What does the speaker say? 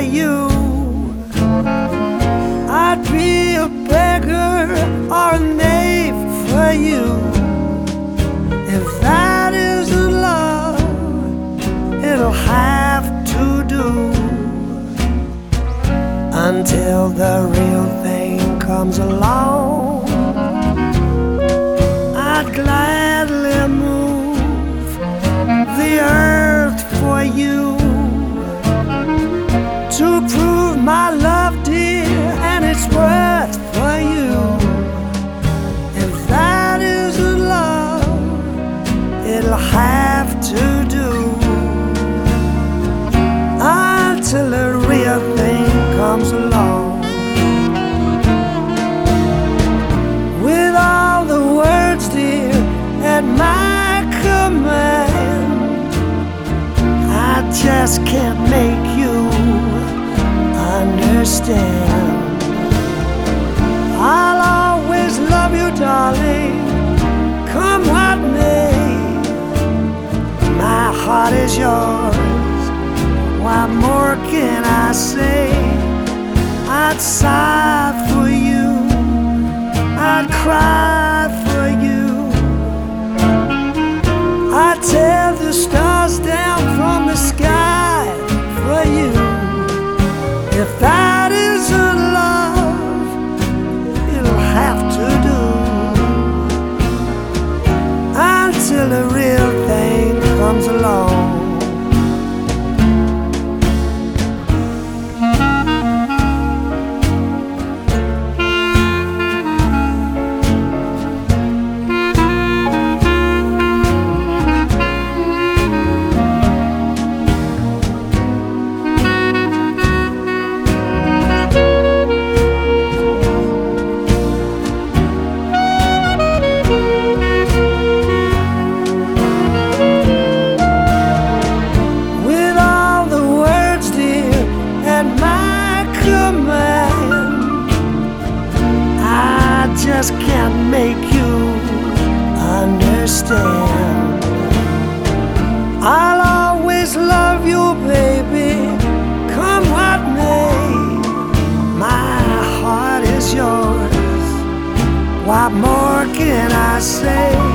you. I'd be a beggar or a knave for you. If that isn't love, it'll have to do until the real thing comes along. Comes along. With all the words, dear, at my command, I just can't make you understand. I'll always love you, darling, come what may. My heart is yours. What more can I say? I'd sigh for you, I'd cry for you. I'd tear the stars down from the sky for you. If that isn't love, it'll have to do until the real thing comes along. Just can't make you understand. I'll always love you, baby, come what may. My heart is yours. What more can I say?